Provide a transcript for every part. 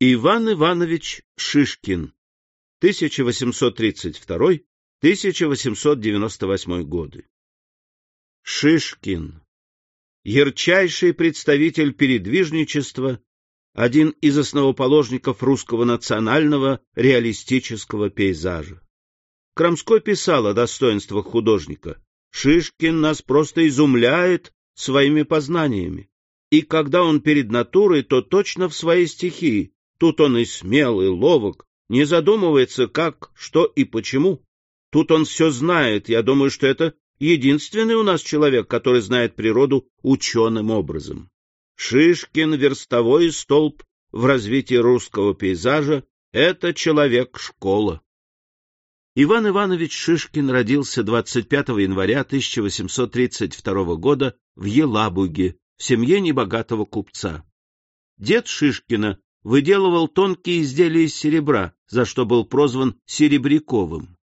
Иван Иванович Шишкин, 1832-1898 годы. Шишкин. Ярчайший представитель передвижничества, один из основоположников русского национального реалистического пейзажа. Крамской писал о достоинствах художника. Шишкин нас просто изумляет своими познаниями. И когда он перед натурой, то точно в своей стихии, Тут он и смел, и ловок, не задумывается, как, что и почему. Тут он все знает. Я думаю, что это единственный у нас человек, который знает природу ученым образом. Шишкин — верстовой столб в развитии русского пейзажа — это человек-школа. Иван Иванович Шишкин родился 25 января 1832 года в Елабуге, в семье небогатого купца. Дед Шишкина выделывал тонкие изделия из серебра, за что был прозван Серебряковым.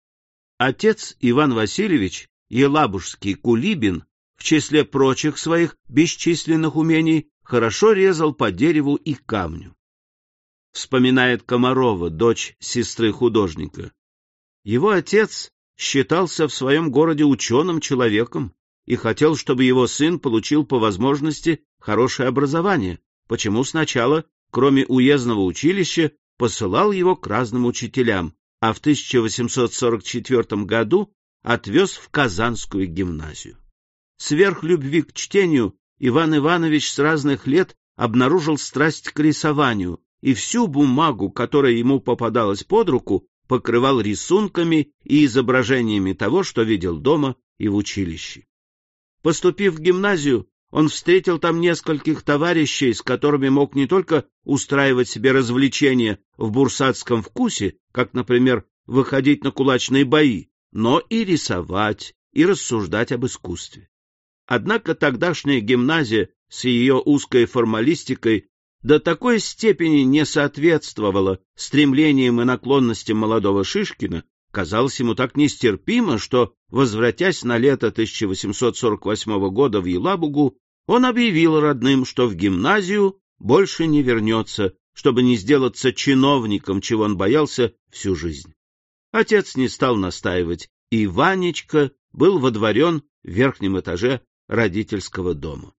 Отец Иван Васильевич, елабужский кулибин, в числе прочих своих бесчисленных умений, хорошо резал по дереву и камню. Вспоминает Комарова, дочь сестры художника. Его отец считался в своем городе ученым человеком и хотел, чтобы его сын получил по возможности хорошее образование, почему сначала кроме уездного училища, посылал его к разным учителям, а в 1844 году отвез в Казанскую гимназию. Сверх любви к чтению Иван Иванович с разных лет обнаружил страсть к рисованию и всю бумагу, которая ему попадалась под руку, покрывал рисунками и изображениями того, что видел дома и в училище. Поступив в гимназию, он встретил там нескольких товарищей, с которыми мог не только устраивать себе развлечения в бурсатском вкусе, как, например, выходить на кулачные бои, но и рисовать, и рассуждать об искусстве. Однако тогдашняя гимназия с ее узкой формалистикой до такой степени не соответствовала стремлениям и наклонностям молодого Шишкина, казалось ему так нестерпимо, что, возвратясь на лето 1848 года в Елабугу, он объявил родным, что в гимназию больше не вернется, чтобы не сделаться чиновником, чего он боялся всю жизнь. Отец не стал настаивать, и Ванечка был водворен в верхнем этаже родительского дома.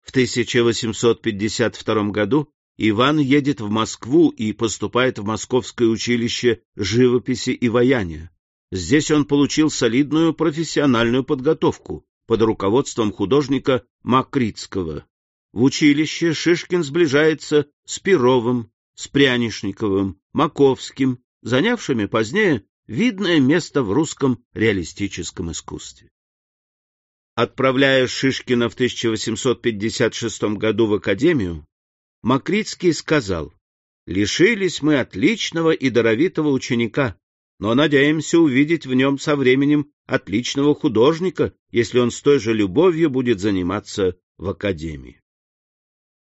В 1852 году Иван едет в Москву и поступает в Московское училище живописи и ваяния. Здесь он получил солидную профессиональную подготовку под руководством художника Макритского. В училище Шишкин сближается с Перовым, с Прянишниковым, Маковским, занявшими позднее видное место в русском реалистическом искусстве. Отправляя Шишкина в 1856 году в академию, Макритский сказал, «Лишились мы отличного и даровитого ученика, но надеемся увидеть в нем со временем отличного художника, если он с той же любовью будет заниматься в академии.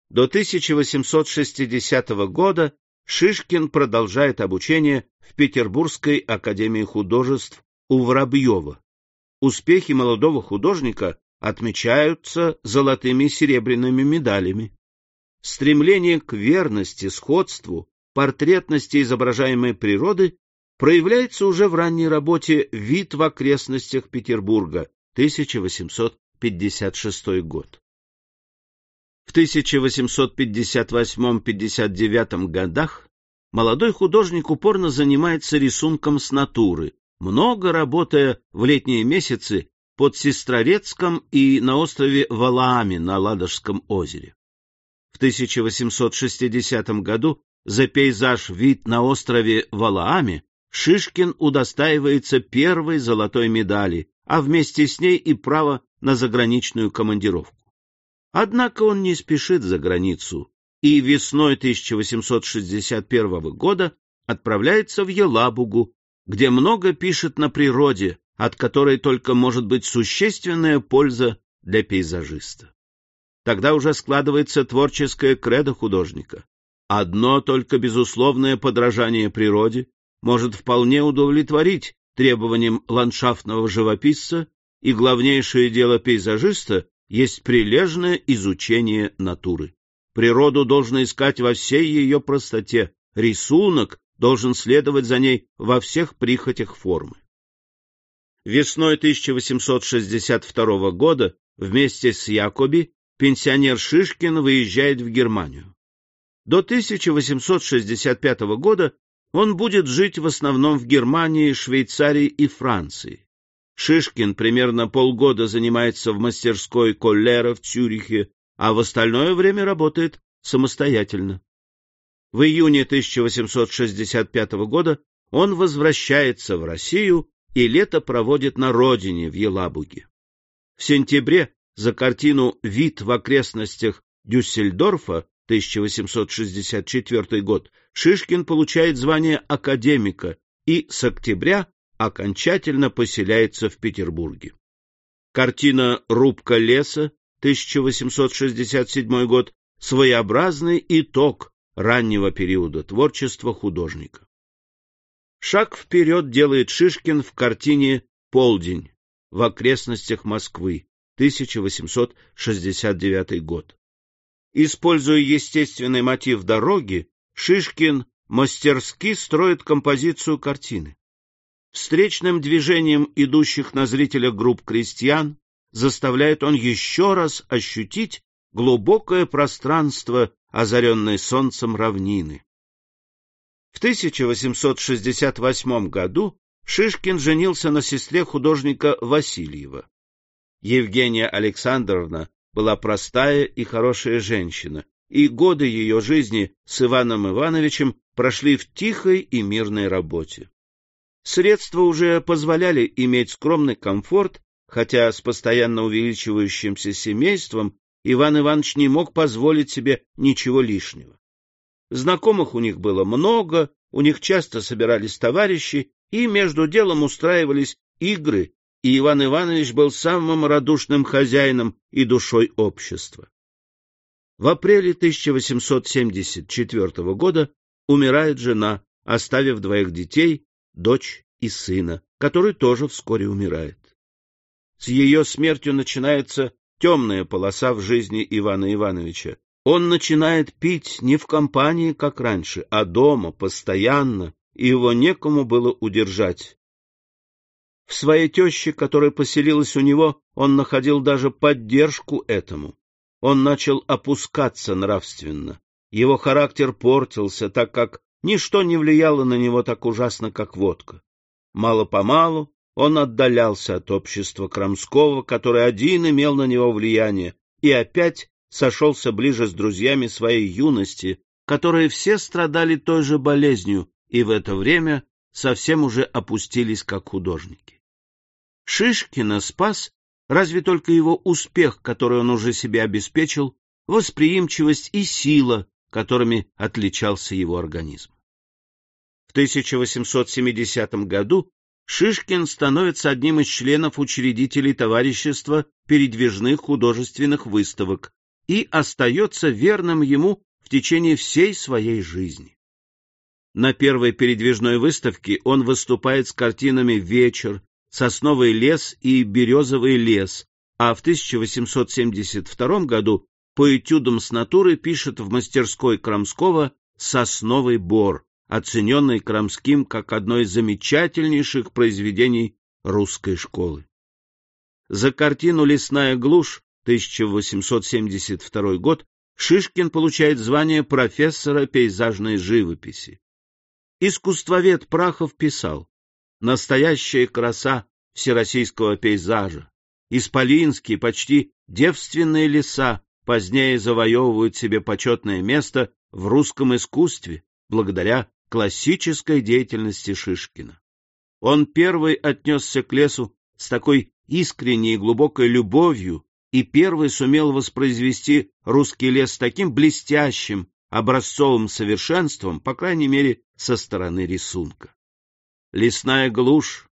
До 1860 года Шишкин продолжает обучение в Петербургской академии художеств у Воробьева. Успехи молодого художника отмечаются золотыми и серебряными медалями. Стремление к верности, сходству, портретности изображаемой природы проявляется уже в ранней работе «Вид в окрестностях Петербурга» 1856 год. В 1858-59 годах молодой художник упорно занимается рисунком с натуры, много работая в летние месяцы под Сестрорецком и на острове Валаами на Ладожском озере. В 1860 году за пейзаж «Вид на острове Валаами» Шишкин удостаивается первой золотой медали, а вместе с ней и право на заграничную командировку. Однако он не спешит за границу и весной 1861 года отправляется в Елабугу, где много пишет на природе, от которой только может быть существенная польза для пейзажиста. Тогда уже складывается творческое кредо художника. Одно только безусловное подражание природе, может вполне удовлетворить требованиям ландшафтного живописца, и главнейшее дело пейзажиста есть прилежное изучение натуры. Природу должно искать во всей ее простоте, рисунок должен следовать за ней во всех прихотях формы. Весной 1862 года вместе с Якоби пенсионер Шишкин выезжает в Германию. До 1865 года он будет жить в основном в Германии, Швейцарии и Франции. Шишкин примерно полгода занимается в мастерской Коллера в Цюрихе, а в остальное время работает самостоятельно. В июне 1865 года он возвращается в Россию и лето проводит на родине, в Елабуге. В сентябре за картину «Вид в окрестностях Дюссельдорфа» 1864 год Шишкин получает звание академика и с октября окончательно поселяется в Петербурге. Картина «Рубка леса» 1867 год своеобразный итог раннего периода творчества художника. Шаг вперед делает Шишкин в картине «Полдень» в окрестностях Москвы, 1869 год. Используя естественный мотив дороги, Шишкин мастерски строит композицию картины. Встречным движением идущих на зрителя групп крестьян заставляет он еще раз ощутить глубокое пространство, озаренное солнцем равнины. В 1868 году Шишкин женился на сестре художника Васильева. Евгения Александровна была простая и хорошая женщина, и годы ее жизни с Иваном Ивановичем прошли в тихой и мирной работе. Средства уже позволяли иметь скромный комфорт, хотя с постоянно увеличивающимся семейством Иван Иванович не мог позволить себе ничего лишнего. Знакомых у них было много, у них часто собирались товарищи, и между делом устраивались игры, и Иван Иванович был самым радушным хозяином и душой общества. В апреле 1874 года умирает жена, оставив двоих детей, дочь и сына, который тоже вскоре умирает. С ее смертью начинается темная полоса в жизни Ивана Ивановича. Он начинает пить не в компании, как раньше, а дома, постоянно, и его некому было удержать. В своей теще, которая поселилась у него, он находил даже поддержку этому. Он начал опускаться нравственно. Его характер портился, так как ничто не влияло на него так ужасно, как водка. Мало-помалу он отдалялся от общества Крамского, который один имел на него влияние, и опять сошелся ближе с друзьями своей юности, которые все страдали той же болезнью и в это время совсем уже опустились как художники. Шишкина спас разве только его успех, который он уже себе обеспечил, восприимчивость и сила, которыми отличался его организм. В 1870 году Шишкин становится одним из членов учредителей товарищества передвижных художественных выставок и остается верным ему в течение всей своей жизни. На первой передвижной выставке он выступает с картинами «Вечер», «Сосновый лес» и «Березовый лес», а в 1872 году по этюдам с натуры пишет в мастерской Крамского «Сосновый бор», оцененный Крамским как одно из замечательнейших произведений русской школы. За картину «Лесная глушь» 1872 год Шишкин получает звание профессора пейзажной живописи. Искусствовед Прахов писал «Настоящая краса всероссийского пейзажа, исполинские, почти девственные леса позднее завоевывают себе почетное место в русском искусстве благодаря классической деятельности Шишкина. Он первый отнесся к лесу с такой искренней и глубокой любовью и первый сумел воспроизвести русский лес с таким блестящим, образцовым совершенством, по крайней мере, со стороны рисунка. Лесная глушь,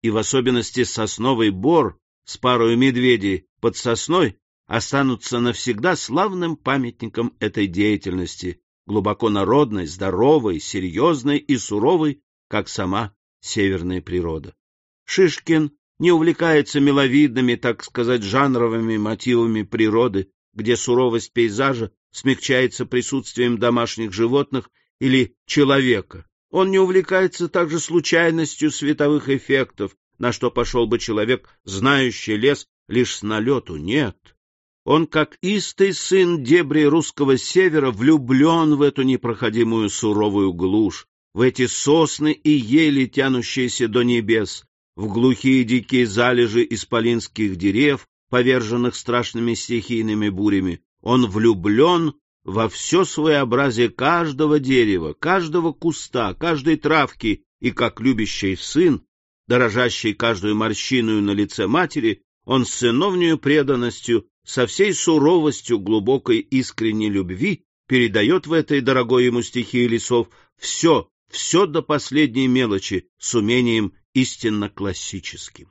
и в особенности сосновый бор с парой медведей под сосной, останутся навсегда славным памятником этой деятельности, глубоко народной, здоровой, серьезной и суровой, как сама северная природа. Шишкин не увлекается миловидными, так сказать, жанровыми мотивами природы, где суровость пейзажа смягчается присутствием домашних животных или человека. Он не увлекается также случайностью световых эффектов, на что пошел бы человек, знающий лес лишь с налету. Нет. Он, как истый сын дебри русского севера, влюблен в эту непроходимую суровую глушь, в эти сосны и ели, тянущиеся до небес, в глухие дикие залежи исполинских дерев, поверженных страшными стихийными бурями. Он влюблен во все своеобразие каждого дерева, каждого куста, каждой травки, и как любящий сын, дорожащий каждую морщину на лице матери, он с сыновнею преданностью, со всей суровостью глубокой искренней любви передает в этой дорогой ему стихии лесов все, все до последней мелочи с умением истинно классическим.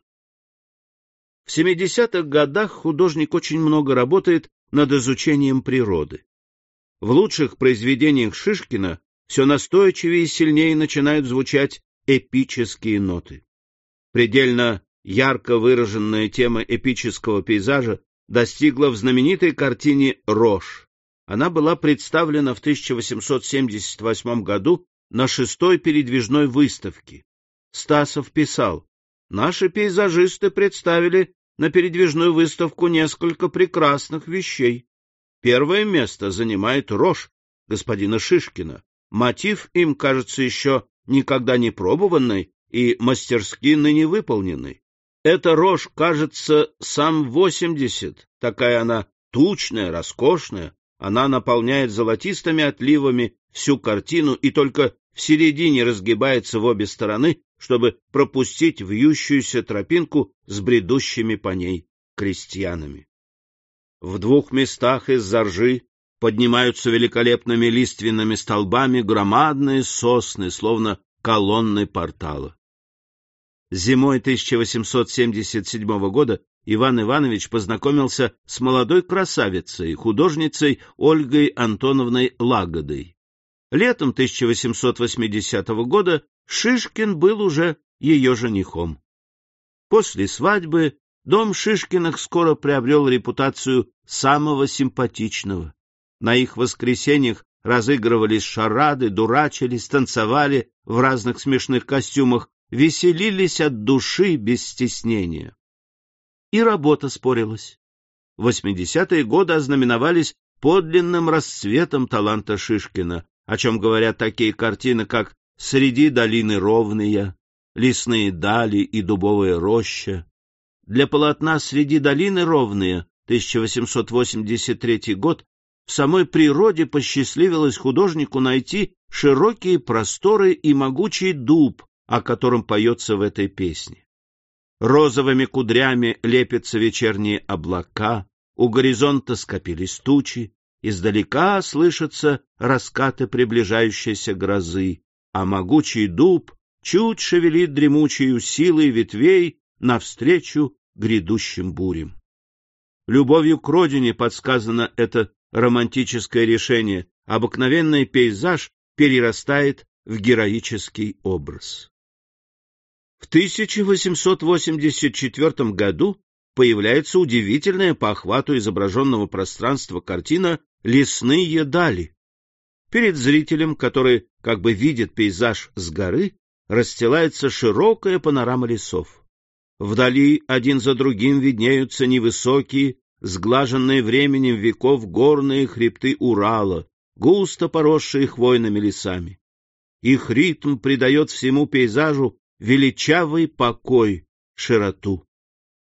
В 70-х годах художник очень много работает над изучением природы. В лучших произведениях Шишкина все настойчивее и сильнее начинают звучать эпические ноты. Предельно ярко выраженная тема эпического пейзажа достигла в знаменитой картине «Рожь». Она была представлена в 1878 году на шестой передвижной выставке. Стасов писал, «Наши пейзажисты представили на передвижную выставку несколько прекрасных вещей. Первое место занимает рожь господина Шишкина. Мотив им кажется еще никогда не пробованный и мастерски ныне выполненный. Эта рожь, кажется, сам восемьдесят, такая она тучная, роскошная, она наполняет золотистыми отливами всю картину и только в середине разгибается в обе стороны, чтобы пропустить вьющуюся тропинку с бредущими по ней крестьянами. В двух местах из-за ржи поднимаются великолепными лиственными столбами громадные сосны, словно колонны портала. Зимой 1877 года Иван Иванович познакомился с молодой красавицей, художницей Ольгой Антоновной Лагодой. Летом 1880 года Шишкин был уже ее женихом. После свадьбы Дом Шишкиных скоро приобрел репутацию самого симпатичного. На их воскресеньях разыгрывались шарады, дурачились, танцевали в разных смешных костюмах, веселились от души без стеснения. И работа спорилась. Восьмидесятые годы ознаменовались подлинным расцветом таланта Шишкина, о чем говорят такие картины, как «Среди долины ровные», «Лесные дали» и «Дубовая роща», для полотна «Среди долины ровные» 1883 год в самой природе посчастливилось художнику найти широкие просторы и могучий дуб, о котором поется в этой песне. Розовыми кудрями лепятся вечерние облака, у горизонта скопились тучи, издалека слышатся раскаты приближающейся грозы, а могучий дуб чуть шевелит дремучей силой ветвей навстречу грядущим бурям. Любовью к родине подсказано это романтическое решение. Обыкновенный пейзаж перерастает в героический образ. В 1884 году появляется удивительная по охвату изображенного пространства картина «Лесные дали». Перед зрителем, который как бы видит пейзаж с горы, расстилается широкая панорама лесов. Вдали один за другим виднеются невысокие, сглаженные временем веков горные хребты Урала, густо поросшие хвойными лесами. Их ритм придает всему пейзажу величавый покой, широту.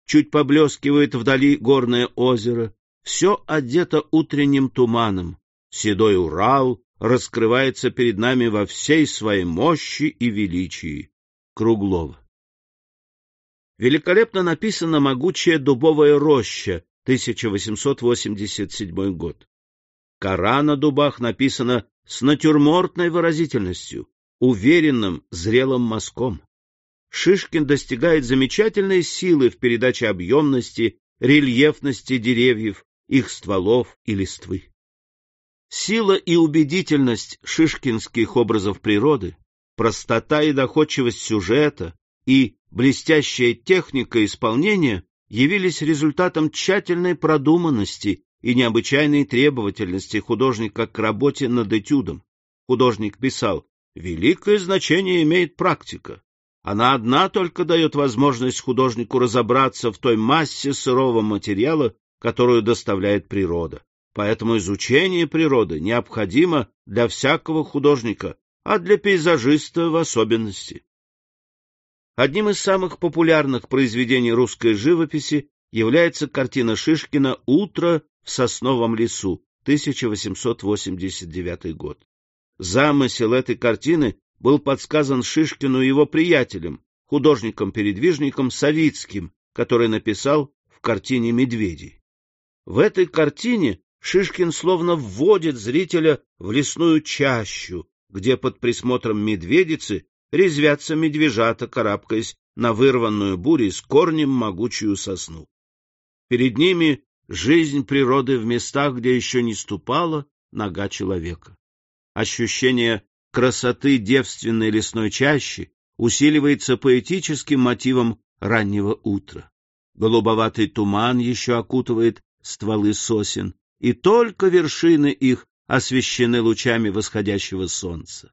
Чуть поблескивает вдали горное озеро, все одето утренним туманом. Седой Урал раскрывается перед нами во всей своей мощи и величии. Круглова. Великолепно написана «Могучая дубовая роща», 1887 год. Кора на дубах написана с натюрмортной выразительностью, уверенным, зрелым мазком. Шишкин достигает замечательной силы в передаче объемности, рельефности деревьев, их стволов и листвы. Сила и убедительность шишкинских образов природы, простота и доходчивость сюжета и блестящая техника исполнения явились результатом тщательной продуманности и необычайной требовательности художника к работе над этюдом. Художник писал, «Великое значение имеет практика. Она одна только дает возможность художнику разобраться в той массе сырого материала, которую доставляет природа. Поэтому изучение природы необходимо для всякого художника, а для пейзажиста в особенности. Одним из самых популярных произведений русской живописи является картина Шишкина «Утро в сосновом лесу», 1889 год. Замысел этой картины был подсказан Шишкину его приятелем, художником-передвижником Савицким, который написал в картине «Медведи». В этой картине Шишкин словно вводит зрителя в лесную чащу, где под присмотром медведицы резвятся медвежата, карабкаясь на вырванную бурей с корнем могучую сосну. Перед ними жизнь природы в местах, где еще не ступала нога человека. Ощущение красоты девственной лесной чащи усиливается поэтическим мотивом раннего утра. Голубоватый туман еще окутывает стволы сосен, и только вершины их освещены лучами восходящего солнца.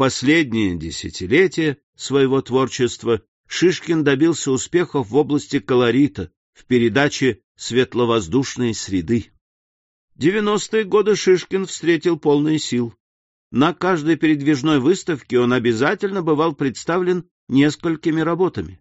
В последние десятилетия своего творчества Шишкин добился успехов в области колорита, в передаче светловоздушной среды. Девяностые годы Шишкин встретил полные сил. На каждой передвижной выставке он обязательно бывал представлен несколькими работами.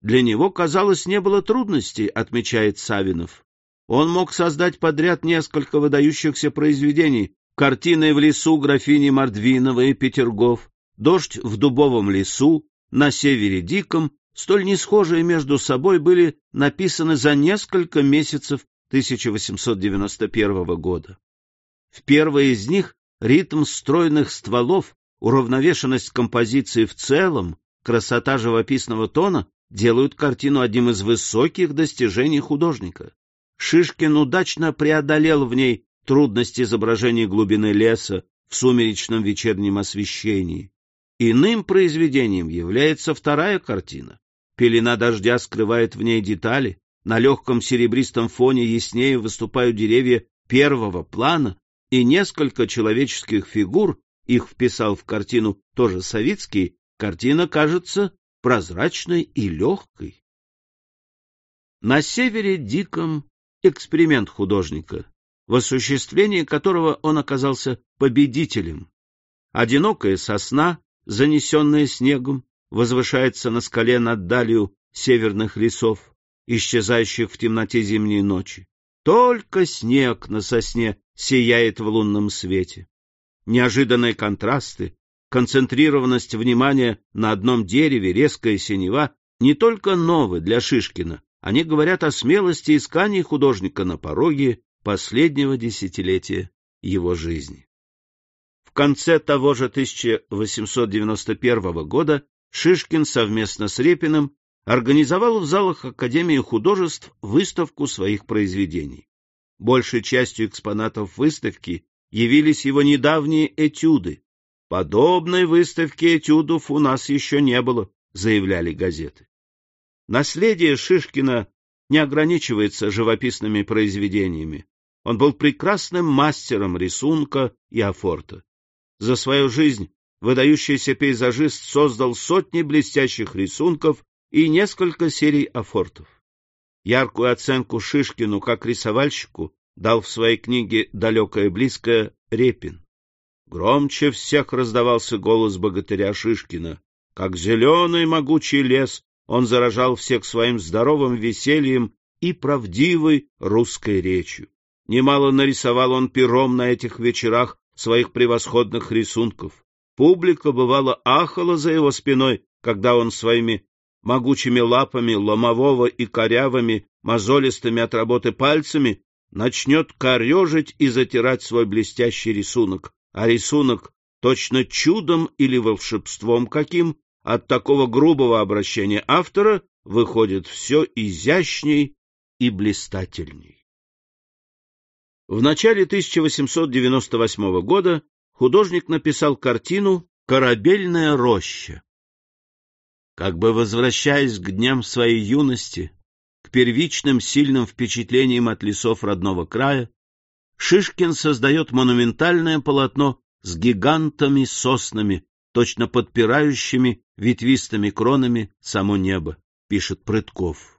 Для него, казалось, не было трудностей, отмечает Савинов. Он мог создать подряд несколько выдающихся произведений «Картины в лесу» графини Мордвинова и Петергоф, «Дождь в дубовом лесу», «На севере диком», столь не схожие между собой были написаны за несколько месяцев 1891 года. В первой из них ритм стройных стволов, уравновешенность композиции в целом, красота живописного тона делают картину одним из высоких достижений художника. Шишкин удачно преодолел в ней трудность изображения глубины леса в сумеречном вечернем освещении. Иным произведением является вторая картина. Пелена дождя скрывает в ней детали, на легком серебристом фоне яснее выступают деревья первого плана, и несколько человеческих фигур, их вписал в картину тоже Савицкий, картина кажется прозрачной и легкой. На севере диком эксперимент художника, в осуществлении которого он оказался победителем. Одинокая сосна, занесенная снегом, возвышается на скале над далью северных лесов, исчезающих в темноте зимней ночи. Только снег на сосне сияет в лунном свете. Неожиданные контрасты, концентрированность внимания на одном дереве, резкая синева не только новы для Шишкина, они говорят о смелости исканий художника на пороге последнего десятилетия его жизни. В конце того же 1891 года Шишкин совместно с Репиным организовал в залах Академии художеств выставку своих произведений. Большей частью экспонатов выставки явились его недавние этюды. Подобной выставки этюдов у нас еще не было, заявляли газеты. Наследие Шишкина не ограничивается живописными произведениями. Он был прекрасным мастером рисунка и афорта. За свою жизнь выдающийся пейзажист создал сотни блестящих рисунков и несколько серий афортов. Яркую оценку Шишкину как рисовальщику дал в своей книге «Далекое и близкое» Репин. Громче всех раздавался голос богатыря Шишкина. Как зеленый могучий лес он заражал всех своим здоровым весельем и правдивой русской речью. Немало нарисовал он пером на этих вечерах своих превосходных рисунков. Публика, бывало, ахала за его спиной, когда он своими могучими лапами, ломового и корявыми, мозолистыми от работы пальцами начнет корежить и затирать свой блестящий рисунок, а рисунок точно чудом или волшебством каким от такого грубого обращения автора выходит все изящней и блистательней. В начале 1898 года художник написал картину «Корабельная роща». Как бы возвращаясь к дням своей юности, к первичным сильным впечатлениям от лесов родного края, Шишкин создает монументальное полотно с гигантами соснами, точно подпирающими ветвистыми кронами само небо, пишет Прытков.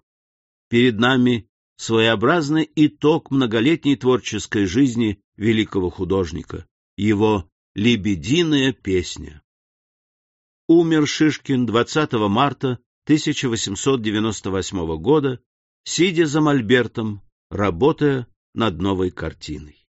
Перед нами своеобразный итог многолетней творческой жизни великого художника, его «Лебединая песня». Умер Шишкин 20 марта 1898 года, сидя за мольбертом, работая над новой картиной.